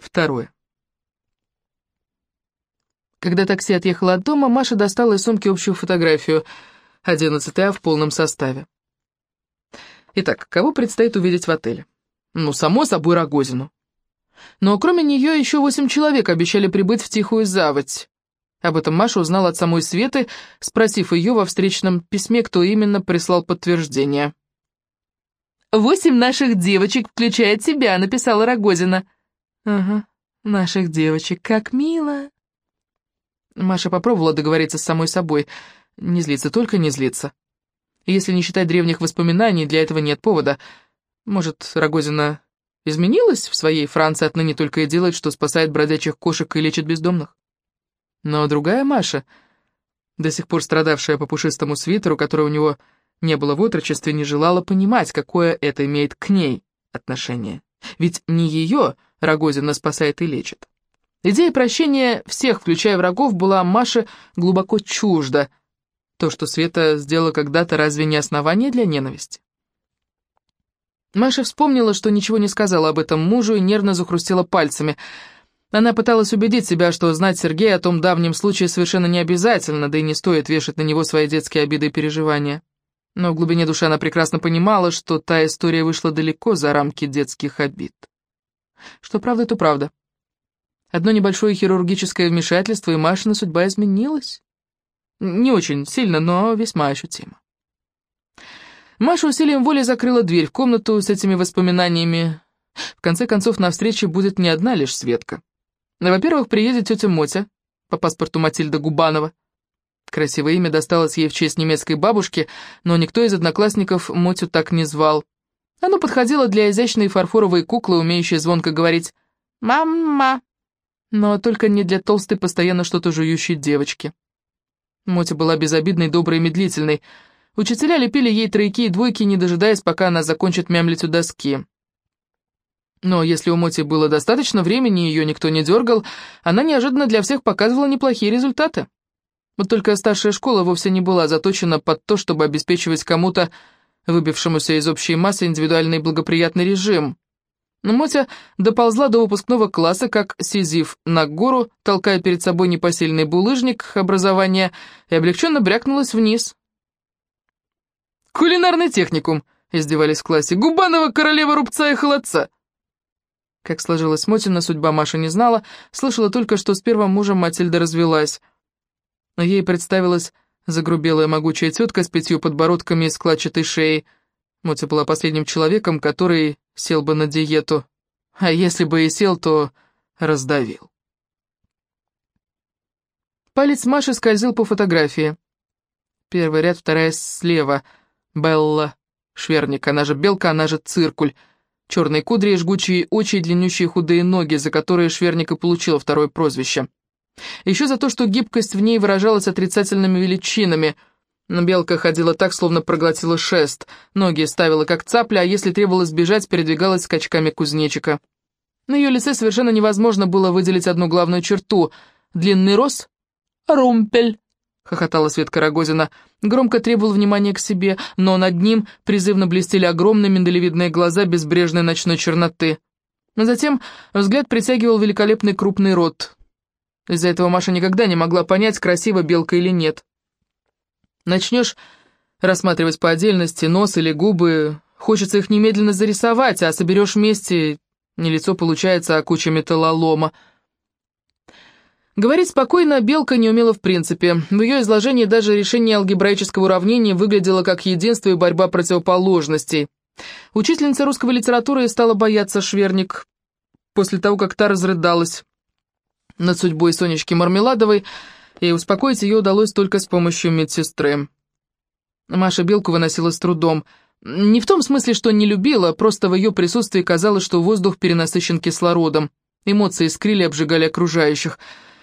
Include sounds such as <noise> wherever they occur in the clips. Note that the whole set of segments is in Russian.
Второе. Когда такси отъехало от дома, Маша достала из сумки общую фотографию, 11 А в полном составе. Итак, кого предстоит увидеть в отеле? Ну, само собой, Рогозину. Но кроме нее еще восемь человек обещали прибыть в Тихую Заводь. Об этом Маша узнала от самой Светы, спросив ее во встречном письме, кто именно прислал подтверждение. «Восемь наших девочек, включая тебя», — написала Рогозина. «Ага, наших девочек, как мило». Маша попробовала договориться с самой собой. Не злиться, только не злиться. Если не считать древних воспоминаний, для этого нет повода. Может, Рогозина изменилась в своей Франции, отныне только и делает, что спасает бродячих кошек и лечит бездомных? Но другая Маша, до сих пор страдавшая по пушистому свитеру, который у него не было в отрочестве, не желала понимать, какое это имеет к ней отношение. Ведь не ее Рогозина спасает и лечит. Идея прощения всех, включая врагов, была Маше глубоко чужда. То, что Света сделала когда-то, разве не основание для ненависти? Маша вспомнила, что ничего не сказала об этом мужу и нервно захрустила пальцами. Она пыталась убедить себя, что знать Сергея о том давнем случае совершенно не обязательно, да и не стоит вешать на него свои детские обиды и переживания. Но в глубине души она прекрасно понимала, что та история вышла далеко за рамки детских обид. Что правда, то правда. Одно небольшое хирургическое вмешательство, и Машина судьба изменилась. Не очень сильно, но весьма ощутимо. Маша усилием воли закрыла дверь в комнату с этими воспоминаниями. В конце концов, на встрече будет не одна лишь Светка. Во-первых, приедет тетя Мотя, по паспорту Матильда Губанова. Красивое имя досталось ей в честь немецкой бабушки, но никто из одноклассников Мотю так не звал. Оно подходило для изящной фарфоровой куклы, умеющей звонко говорить «мама» но только не для толстой, постоянно что-то жующей девочки. Мотя была безобидной, доброй и медлительной. Учителя лепили ей тройки и двойки, не дожидаясь, пока она закончит мямлить у доски. Но если у Моти было достаточно времени, ее никто не дергал, она неожиданно для всех показывала неплохие результаты. Вот только старшая школа вовсе не была заточена под то, чтобы обеспечивать кому-то, выбившемуся из общей массы, индивидуальный благоприятный режим. Но Мотя доползла до выпускного класса, как сизив на гору, толкая перед собой непосильный булыжник образования, и облегченно брякнулась вниз. «Кулинарный техникум!» — издевались в классе. «Губанова королева рубца и холодца!» Как сложилась Мотина, судьба Маша не знала, слышала только, что с первым мужем Матильда развелась. Но ей представилась загрубелая могучая тетка с пятью подбородками и складчатой шеей. Мотя была последним человеком, который сел бы на диету, а если бы и сел, то раздавил. Палец Маши скользил по фотографии. Первый ряд, вторая слева. Белла Шверник, она же Белка, она же Циркуль. Черные кудри, жгучие очи и длиннющие худые ноги, за которые Шверник и получила второе прозвище. Еще за то, что гибкость в ней выражалась отрицательными величинами — белка ходила так, словно проглотила шест, ноги ставила как цапля, а если требовалось бежать, передвигалась скачками кузнечика. На ее лице совершенно невозможно было выделить одну главную черту — длинный рост. «Румпель!» — хохотала Светка Рогозина. Громко требовал внимания к себе, но над ним призывно блестели огромные миндалевидные глаза безбрежной ночной черноты. Но затем взгляд притягивал великолепный крупный рот. Из-за этого Маша никогда не могла понять, красива белка или нет. Начнешь рассматривать по отдельности нос или губы, хочется их немедленно зарисовать, а соберешь вместе, не лицо получается, а куча металлолома. Говорить спокойно Белка не умела в принципе. В ее изложении даже решение алгебраического уравнения выглядело как единство и борьба противоположностей. Учительница русского литературы стала бояться Шверник после того, как та разрыдалась над судьбой Сонечки Мармеладовой, и успокоить ее удалось только с помощью медсестры. Маша Белку выносила с трудом. Не в том смысле, что не любила, просто в ее присутствии казалось, что воздух перенасыщен кислородом. Эмоции искрили, обжигали окружающих.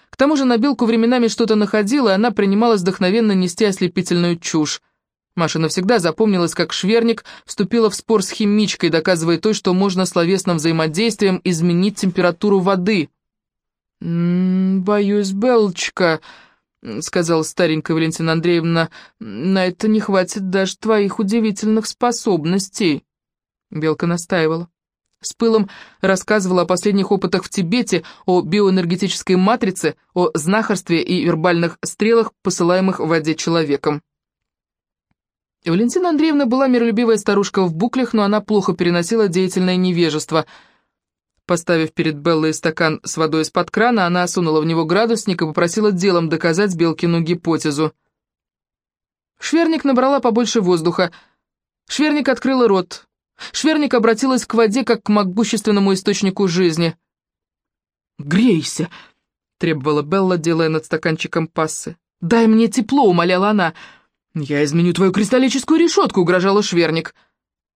К тому же на Белку временами что-то находила, и она принималась вдохновенно нести ослепительную чушь. Маша навсегда запомнилась, как Шверник вступила в спор с химичкой, доказывая то, что можно словесным взаимодействием изменить температуру воды. «М -м, «Боюсь, Белочка», — сказала старенькая Валентина Андреевна, — «на это не хватит даже твоих удивительных способностей». Белка настаивала. С пылом рассказывала о последних опытах в Тибете, о биоэнергетической матрице, о знахарстве и вербальных стрелах, посылаемых в воде человеком. Валентина Андреевна была миролюбивая старушка в буклях, но она плохо переносила деятельное невежество. Поставив перед Беллой стакан с водой из-под крана, она сунула в него градусник и попросила делом доказать Белкину гипотезу. Шверник набрала побольше воздуха. Шверник открыла рот. Шверник обратилась к воде, как к могущественному источнику жизни. «Грейся!» — требовала Белла, делая над стаканчиком пассы. «Дай мне тепло!» — умоляла она. «Я изменю твою кристаллическую решетку!» — угрожала Шверник.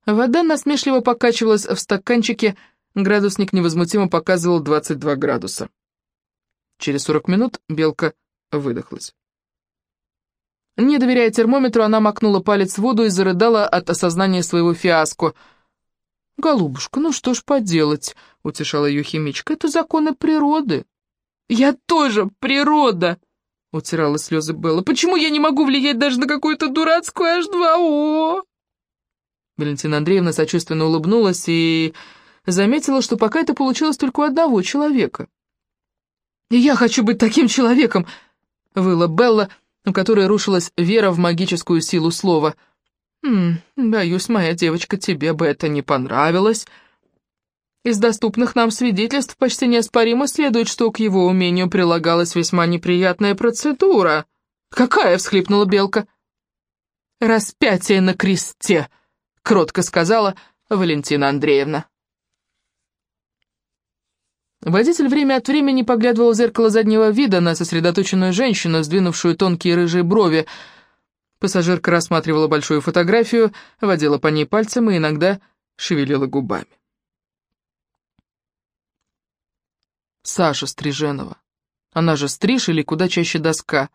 Вода насмешливо покачивалась в стаканчике, градусник невозмутимо показывал 22 градуса. Через 40 минут Белка выдохлась. Не доверяя термометру, она макнула палец в воду и зарыдала от осознания своего фиаско. «Голубушка, ну что ж поделать?» — утешала ее химичка. «Это законы природы». «Я тоже природа!» — утирала слезы Белла. «Почему я не могу влиять даже на какую-то дурацкую H2O?» Валентина Андреевна сочувственно улыбнулась и заметила, что пока это получилось только у одного человека. «Я хочу быть таким человеком!» — выла Белла, у которой рушилась вера в магическую силу слова. «Хм, боюсь, моя девочка, тебе бы это не понравилось». Из доступных нам свидетельств почти неоспоримо следует, что к его умению прилагалась весьма неприятная процедура. «Какая?» — всхлипнула Белка. «Распятие на кресте», — кротко сказала Валентина Андреевна. Водитель время от времени поглядывал в зеркало заднего вида на сосредоточенную женщину, сдвинувшую тонкие рыжие брови. Пассажирка рассматривала большую фотографию, водила по ней пальцем и иногда шевелила губами. Саша Стриженова. Она же Стриж или куда чаще доска.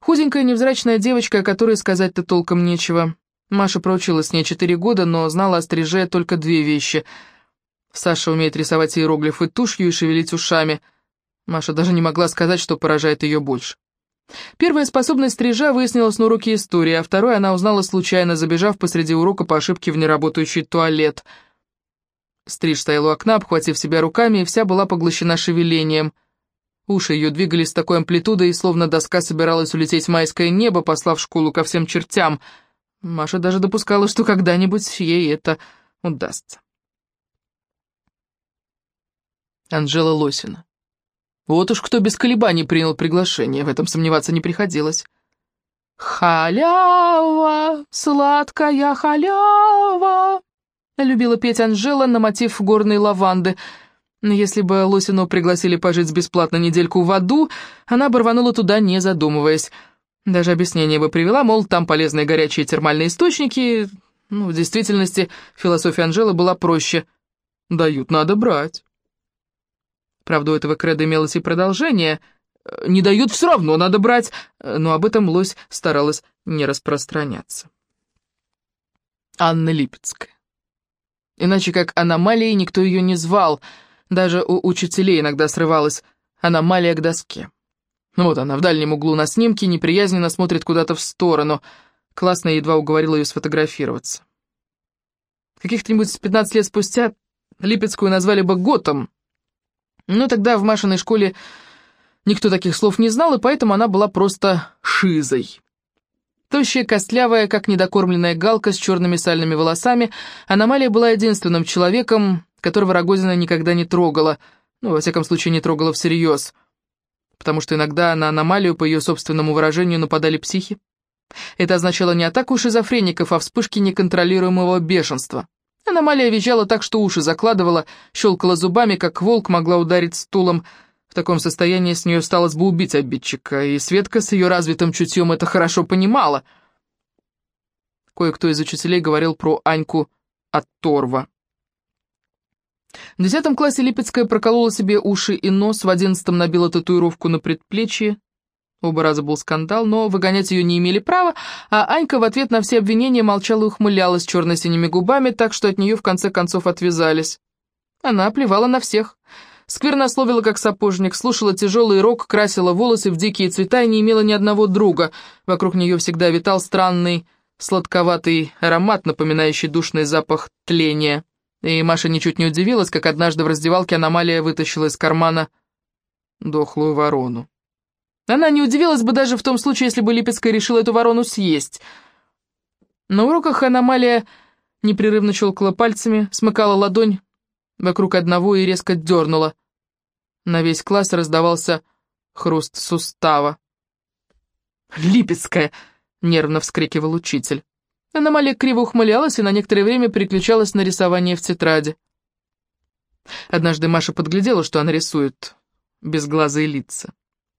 Худенькая невзрачная девочка, о которой сказать-то толком нечего. Маша проучилась с ней четыре года, но знала о Стриже только две вещи — Саша умеет рисовать иероглифы тушью и шевелить ушами. Маша даже не могла сказать, что поражает ее больше. Первая способность стрижа выяснилась на уроке истории, а второй она узнала случайно, забежав посреди урока по ошибке в неработающий туалет. Стриж стоял у окна, обхватив себя руками, и вся была поглощена шевелением. Уши ее двигались с такой амплитудой, словно доска собиралась улететь в майское небо, послав школу ко всем чертям. Маша даже допускала, что когда-нибудь ей это удастся. Анжела Лосина. Вот уж кто без колебаний принял приглашение, в этом сомневаться не приходилось. «Халява, сладкая халява», — любила петь Анжела на мотив горной лаванды. Если бы Лосину пригласили пожить бесплатно недельку в аду, она бы рванула туда, не задумываясь. Даже объяснение бы привела, мол, там полезные горячие термальные источники. Ну, в действительности, философия Анжелы была проще. «Дают, надо брать». Правда, у этого креда имелось и продолжение. «Не дают все равно, надо брать!» Но об этом Лось старалась не распространяться. Анна Липецкая. Иначе как аномалией никто ее не звал. Даже у учителей иногда срывалась аномалия к доске. Вот она в дальнем углу на снимке неприязненно смотрит куда-то в сторону. Классно едва уговорила ее сфотографироваться. Каких-нибудь 15 лет спустя Липецкую назвали бы Готом, но тогда в Машиной школе никто таких слов не знал, и поэтому она была просто шизой. Тощая, костлявая, как недокормленная галка с черными сальными волосами, Аномалия была единственным человеком, которого Рогозина никогда не трогала, ну, во всяком случае, не трогала всерьез, потому что иногда на Аномалию, по ее собственному выражению, нападали психи. Это означало не атаку шизофреников, а вспышки неконтролируемого бешенства. Аномалия визжала так, что уши закладывала, щелкала зубами, как волк могла ударить стулом. В таком состоянии с нее сталось бы убить обидчика, и Светка с ее развитым чутьем это хорошо понимала. Кое-кто из учителей говорил про Аньку от Торва. В десятом классе Липецкая проколола себе уши и нос, в одиннадцатом набила татуировку на предплечье, Оба раза был скандал, но выгонять ее не имели права, а Анька в ответ на все обвинения молчала и ухмылялась черно-синими губами, так что от нее в конце концов отвязались. Она плевала на всех. Сквернословила, как сапожник, слушала тяжелый рок, красила волосы в дикие цвета и не имела ни одного друга. Вокруг нее всегда витал странный, сладковатый аромат, напоминающий душный запах тления. И Маша ничуть не удивилась, как однажды в раздевалке аномалия вытащила из кармана дохлую ворону. Она не удивилась бы даже в том случае, если бы Липецкая решила эту ворону съесть. На уроках аномалия непрерывно щелкала пальцами, смыкала ладонь вокруг одного и резко дернула. На весь класс раздавался хруст сустава. «Липецкая!» — нервно вскрикивал учитель. Аномалия криво ухмылялась и на некоторое время переключалась на рисование в тетради. Однажды Маша подглядела, что она рисует безглазые лица.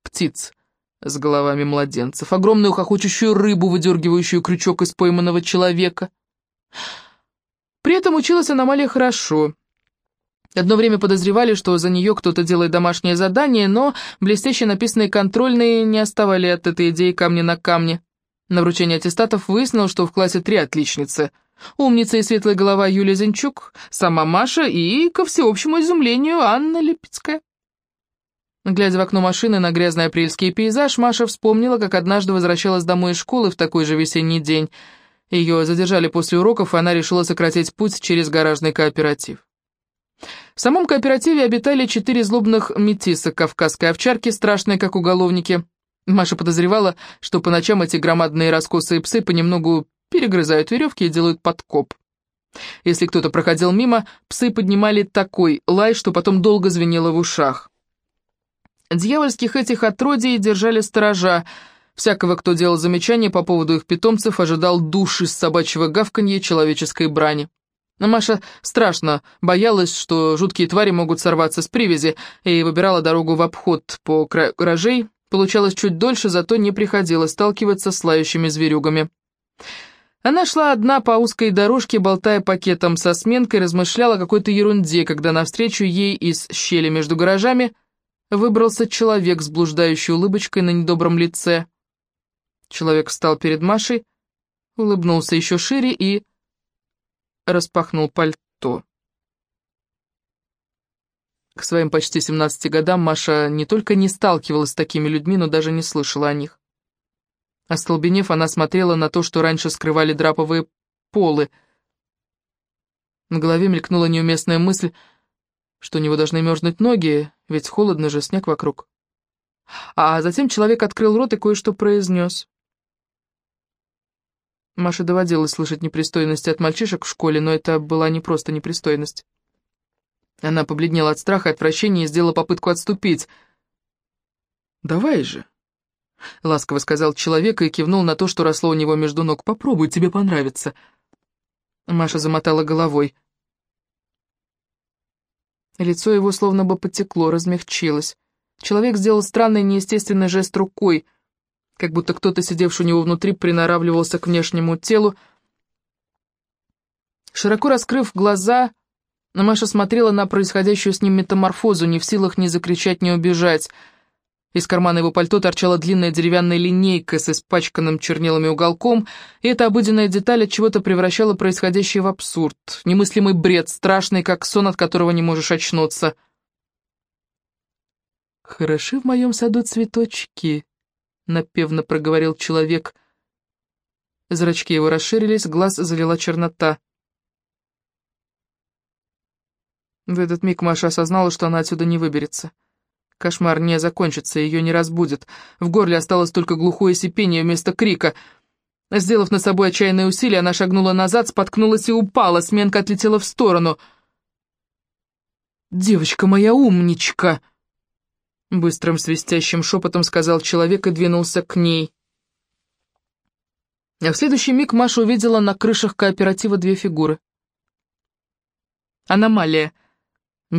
Птиц с головами младенцев, огромную хохочущую рыбу, выдергивающую крючок из пойманного человека. При этом училась аномалия хорошо. Одно время подозревали, что за нее кто-то делает домашнее задание, но блестяще написанные контрольные не оставали от этой идеи камня на камне. На вручении аттестатов выяснил, что в классе три отличницы. Умница и светлая голова Юлия Зинчук, сама Маша и, ко всеобщему изумлению, Анна Липецкая. Глядя в окно машины на грязный апрельский пейзаж, Маша вспомнила, как однажды возвращалась домой из школы в такой же весенний день. Ее задержали после уроков, и она решила сократить путь через гаражный кооператив. В самом кооперативе обитали четыре злобных метиса кавказской овчарки, страшные как уголовники. Маша подозревала, что по ночам эти громадные раскосые псы понемногу перегрызают веревки и делают подкоп. Если кто-то проходил мимо, псы поднимали такой лай, что потом долго звенело в ушах. Дьявольских этих отродий держали сторожа. Всякого, кто делал замечания по поводу их питомцев, ожидал душ из собачьего гавканья и человеческой брани. Маша страшно боялась, что жуткие твари могут сорваться с привязи, и выбирала дорогу в обход по гаражей. Получалось чуть дольше, зато не приходилось сталкиваться с лающими зверюгами. Она шла одна по узкой дорожке, болтая пакетом со сменкой, размышляла о какой-то ерунде, когда навстречу ей из щели между гаражами – выбрался человек с блуждающей улыбочкой на недобром лице. Человек встал перед Машей, улыбнулся еще шире и распахнул пальто. К своим почти 17 годам Маша не только не сталкивалась с такими людьми, но даже не слышала о них. Остолбенев, она смотрела на то, что раньше скрывали драповые полы. На голове мелькнула неуместная мысль — что у него должны мерзнуть ноги, ведь холодно же, снег вокруг. А затем человек открыл рот и кое-что произнес. Маше доводилось слышать непристойности от мальчишек в школе, но это была не просто непристойность. Она побледнела от страха и отвращения и сделала попытку отступить. «Давай же», — ласково сказал человек и кивнул на то, что росло у него между ног. «Попробуй, тебе понравится». Маша замотала головой. Лицо его словно бы потекло, размягчилось. Человек сделал странный неестественный жест рукой, как будто кто-то, сидевший у него внутри, приноравливался к внешнему телу. Широко раскрыв глаза, Маша смотрела на происходящую с ним метаморфозу, не в силах ни закричать, ни убежать — из кармана его пальто торчала длинная деревянная линейка с испачканным чернилами уголком, и эта обыденная деталь от чего-то превращала происходящее в абсурд, немыслимый бред, страшный, как сон, от которого не можешь очнуться. «Хороши в моем саду цветочки», — напевно проговорил человек. Зрачки его расширились, глаз залила чернота. В этот миг Маша осознала, что она отсюда не выберется. Кошмар не закончится, ее не разбудит. В горле осталось только глухое сипение вместо крика. Сделав на собой отчаянное усилие, она шагнула назад, споткнулась и упала, сменка отлетела в сторону. «Девочка моя умничка!» Быстрым свистящим шепотом сказал человек и двинулся к ней. А в следующий миг Маша увидела на крышах кооператива две фигуры. Аномалия —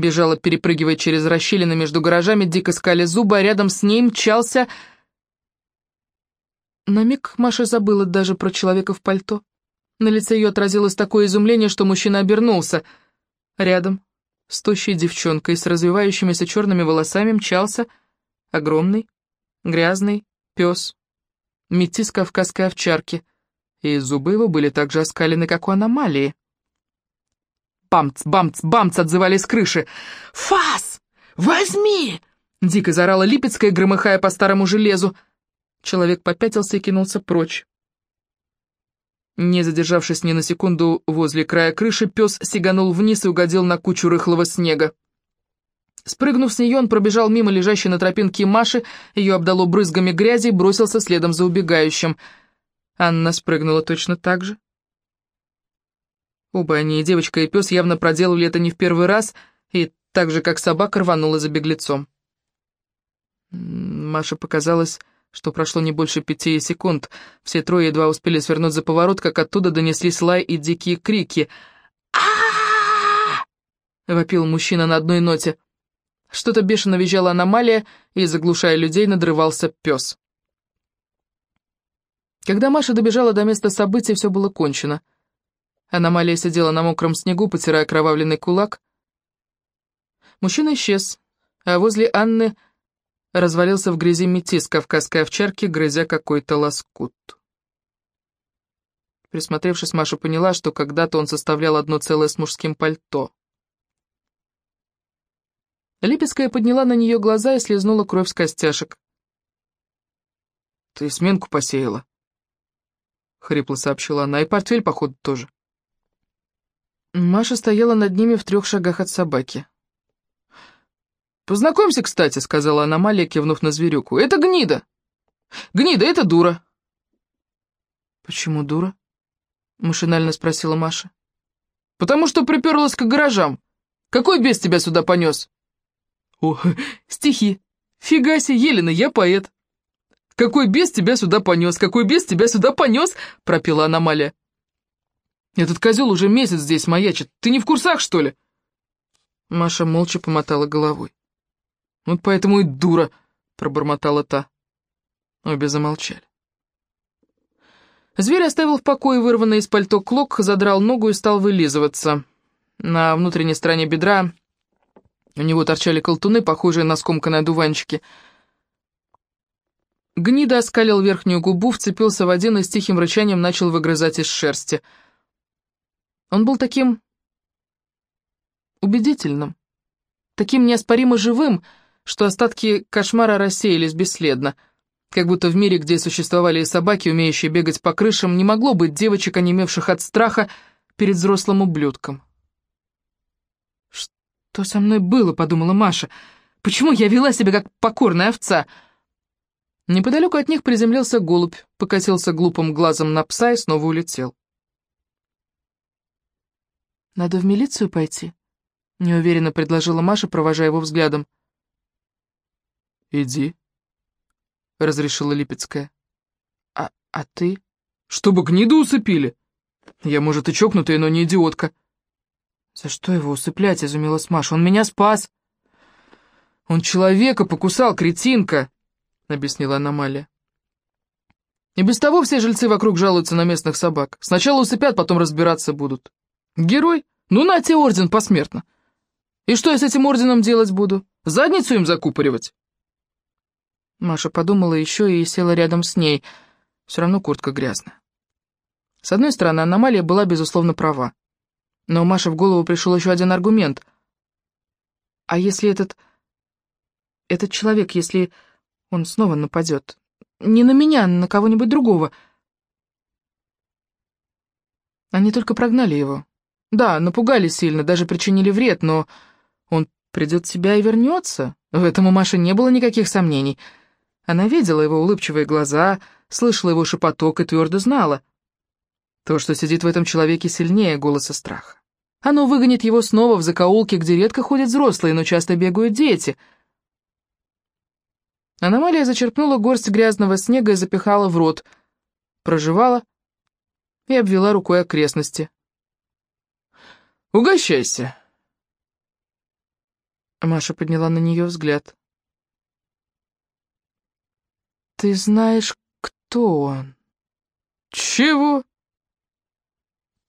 Бежала, перепрыгивая через расщелины между гаражами, дико скали зубы, а рядом с ней мчался... На миг Маша забыла даже про человека в пальто. На лице ее отразилось такое изумление, что мужчина обернулся. Рядом, с тощей девчонкой с развивающимися черными волосами, мчался огромный, грязный пес, метис кавказской овчарки, и зубы его были так же оскалены, как у аномалии. Бамц, бамц, бамц отзывались крыши. «Фас! Возьми!» Дико заорала Липецкая, громыхая по старому железу. Человек попятился и кинулся прочь. Не задержавшись ни на секунду возле края крыши, пес сиганул вниз и угодил на кучу рыхлого снега. Спрыгнув с нее, он пробежал мимо лежащей на тропинке Маши, ее обдало брызгами грязи и бросился следом за убегающим. Анна спрыгнула точно так же. Оба они, и девочка, и пес, явно проделали это не в первый раз, и так же, как собака, рванула за беглецом. Маше показалось, что прошло не больше пяти секунд. Все трое едва успели свернуть за поворот, как оттуда донеслись лай и дикие крики. а вопил мужчина на одной ноте. Что-то бешено визжала аномалия, и, заглушая людей, надрывался пес. Когда Маша добежала до места событий, все было кончено. Аномалия сидела на мокром снегу, потирая кровавленный кулак. Мужчина исчез, а возле Анны развалился в грязи метис кавказской овчарки, грызя какой-то лоскут. Присмотревшись, Маша поняла, что когда-то он составлял одно целое с мужским пальто. Липецкая подняла на нее глаза и слезнула кровь с костяшек. «Ты сменку посеяла», — хрипло сообщила она, — «и портфель, походу, тоже». Маша стояла над ними в трех шагах от собаки. «Познакомься, кстати», — сказала аномалия, кивнув на зверюку. «Это гнида. Гнида, это дура». «Почему дура?» — машинально спросила Маша. «Потому что приперлась к гаражам. Какой бес тебя сюда понес?» «О, <laughs> стихи. Фига себе, Елена, я поэт». «Какой бес тебя сюда понес? Какой бес тебя сюда понес?» — пропела аномалия. «Этот козел уже месяц здесь маячит. Ты не в курсах, что ли?» Маша молча помотала головой. «Вот поэтому и дура», — пробормотала та. Обе замолчали. Зверь оставил в покое вырванный из пальто клок, задрал ногу и стал вылизываться. На внутренней стороне бедра у него торчали колтуны, похожие на скомканные одуванчики. Гнида оскалил верхнюю губу, вцепился в один и с тихим рычанием начал выгрызать из шерсти. Он был таким убедительным, таким неоспоримо живым, что остатки кошмара рассеялись бесследно. Как будто в мире, где существовали и собаки, умеющие бегать по крышам, не могло быть девочек, онемевших от страха перед взрослым ублюдком. «Что со мной было?» — подумала Маша. «Почему я вела себя как покорная овца?» Неподалеку от них приземлился голубь, покатился глупым глазом на пса и снова улетел. «Надо в милицию пойти», — неуверенно предложила Маша, провожая его взглядом. «Иди», — разрешила Липецкая. «А, а ты?» «Чтобы гниду усыпили. Я, может, и чокнутая, но не идиотка». «За что его усыплять?» — изумилась Маша. «Он меня спас!» «Он человека покусал, кретинка!» — объяснила аномалия. «И без того все жильцы вокруг жалуются на местных собак. Сначала усыпят, потом разбираться будут. Герой? Ну на тебе орден посмертно. И что я с этим орденом делать буду? Задницу им закупоривать?» Маша подумала еще и села рядом с ней. Все равно куртка грязная. С одной стороны, аномалия была, безусловно, права. Но у Маши в голову пришел еще один аргумент. А если этот... Этот человек, если он снова нападет? Не на меня, а на кого-нибудь другого. Они только прогнали его. Да, напугали сильно, даже причинили вред, но он придет в себя и вернется. В этом у Маши не было никаких сомнений — она видела его улыбчивые глаза, слышала его шепоток и твердо знала. То, что сидит в этом человеке, сильнее голоса страха. Оно выгонит его снова в закоулки, где редко ходят взрослые, но часто бегают дети. Аномалия зачерпнула горсть грязного снега и запихала в рот, проживала и обвела рукой окрестности. «Угощайся!» Маша подняла на нее взгляд. «Ты знаешь, кто он?» «Чего?»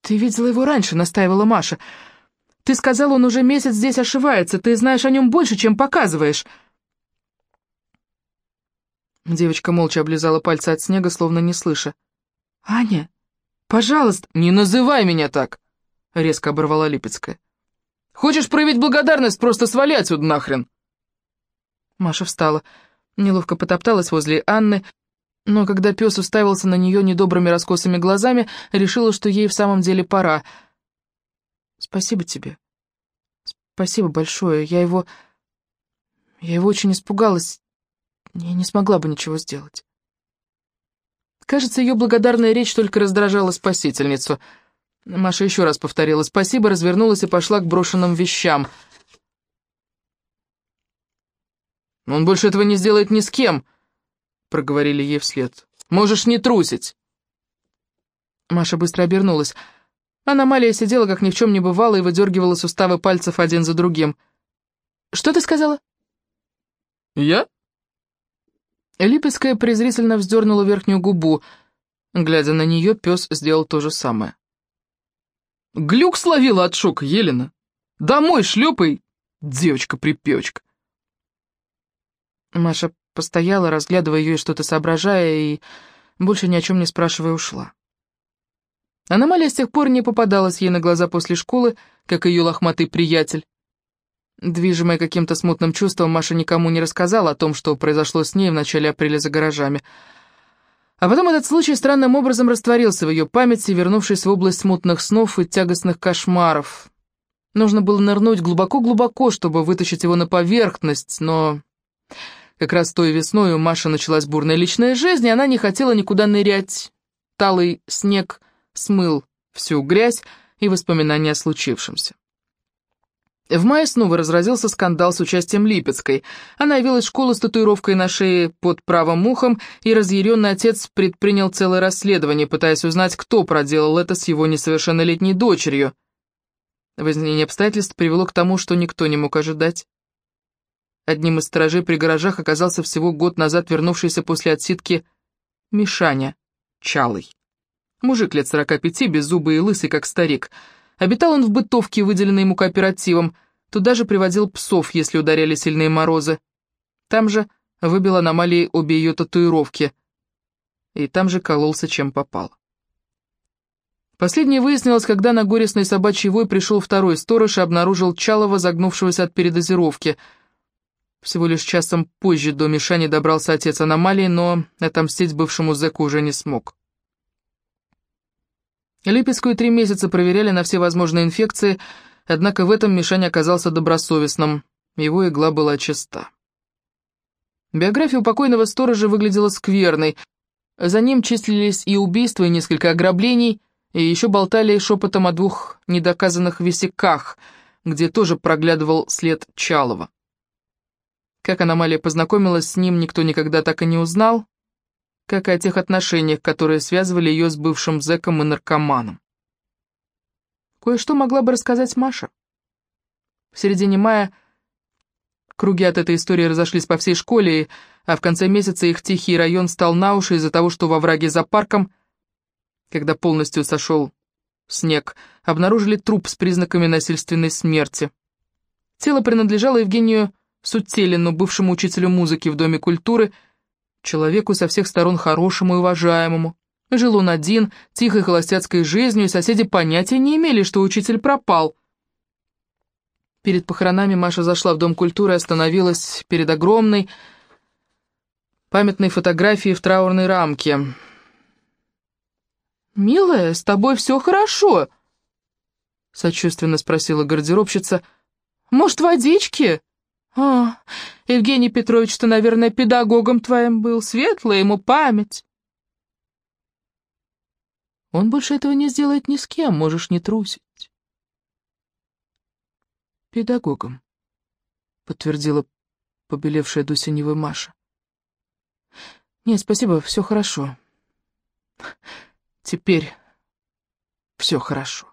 «Ты видела его раньше», — настаивала Маша. «Ты сказал, он уже месяц здесь ошивается. Ты знаешь о нем больше, чем показываешь». Девочка молча облизала пальцы от снега, словно не слыша. «Аня, пожалуйста...» «Не называй меня так!» — резко оборвала Липецкая. «Хочешь проявить благодарность, просто свали отсюда нахрен!» Маша встала. Неловко потопталась возле Анны, Но когда пес уставился на нее недобрыми раскосыми глазами, решила, что ей в самом деле пора. «Спасибо тебе. Спасибо большое. Я его... Я его очень испугалась. Я не смогла бы ничего сделать». Кажется, ее благодарная речь только раздражала спасительницу. Маша еще раз повторила «спасибо», развернулась и пошла к брошенным вещам. «Он больше этого не сделает ни с кем», — проговорили ей вслед. «Можешь не трусить!» Маша быстро обернулась. Аномалия сидела, как ни в чем не бывало, и выдергивала суставы пальцев один за другим. «Что ты сказала?» «Я?» Липецкая презрительно вздернула верхнюю губу. Глядя на нее, пес сделал то же самое. «Глюк словила от шока, Елена! Домой шлепай, девочка-припевочка!» Маша Постояла, разглядывая ее и что-то соображая, и, больше ни о чем не спрашивая, ушла. Аномалия с тех пор не попадалась ей на глаза после школы, как ее лохматый приятель. Движимая каким-то смутным чувством, Маша никому не рассказала о том, что произошло с ней в начале апреля за гаражами. А потом этот случай странным образом растворился в ее памяти, вернувшись в область смутных снов и тягостных кошмаров. Нужно было нырнуть глубоко-глубоко, чтобы вытащить его на поверхность, но... Как раз той весной у Маши началась бурная личная жизнь, и она не хотела никуда нырять. Талый снег смыл всю грязь и воспоминания о случившемся. В мае снова разразился скандал с участием Липецкой. Она явилась в школу с татуировкой на шее под правым ухом, и разъяренный отец предпринял целое расследование, пытаясь узнать, кто проделал это с его несовершеннолетней дочерью. Выяснение обстоятельств привело к тому, что никто не мог ожидать. Одним из сторожей при гаражах оказался всего год назад вернувшийся после отсидки Мишаня Чалый. Мужик лет сорока пяти, беззубый и лысый, как старик. Обитал он в бытовке, выделенной ему кооперативом. Туда же приводил псов, если ударяли сильные морозы. Там же выбил аномалией обе ее татуировки. И там же кололся, чем попал. Последнее выяснилось, когда на горестный собачий вой пришел второй сторож и обнаружил Чалова, загнувшегося от передозировки — всего лишь часом позже до Мишани добрался отец аномалии, но отомстить бывшему зэку уже не смог. Липецкую три месяца проверяли на все возможные инфекции, однако в этом Мишаня оказался добросовестным, его игла была чиста. Биография у покойного сторожа выглядела скверной, за ним числились и убийства, и несколько ограблений, и еще болтали шепотом о двух недоказанных висяках, где тоже проглядывал след Чалова. Как аномалия познакомилась с ним, никто никогда так и не узнал, как и о тех отношениях, которые связывали ее с бывшим зэком и наркоманом. Кое-что могла бы рассказать Маша. В середине мая круги от этой истории разошлись по всей школе, а в конце месяца их тихий район стал на уши из-за того, что во враге за парком, когда полностью сошел снег, обнаружили труп с признаками насильственной смерти. Тело принадлежало Евгению Сутелину, бывшему учителю музыки в Доме культуры, человеку со всех сторон хорошему и уважаемому. Жил он один, тихой холостяцкой жизнью, и соседи понятия не имели, что учитель пропал. Перед похоронами Маша зашла в Дом культуры и остановилась перед огромной памятной фотографией в траурной рамке. «Милая, с тобой все хорошо?» — сочувственно спросила гардеробщица. «Может, водички?» «А, Евгений Петрович-то, наверное, педагогом твоим был, светлая ему память». «Он больше этого не сделает ни с кем, можешь не трусить». «Педагогом», — подтвердила побелевшая до синевой Маша. «Нет, спасибо, все хорошо. Теперь все хорошо».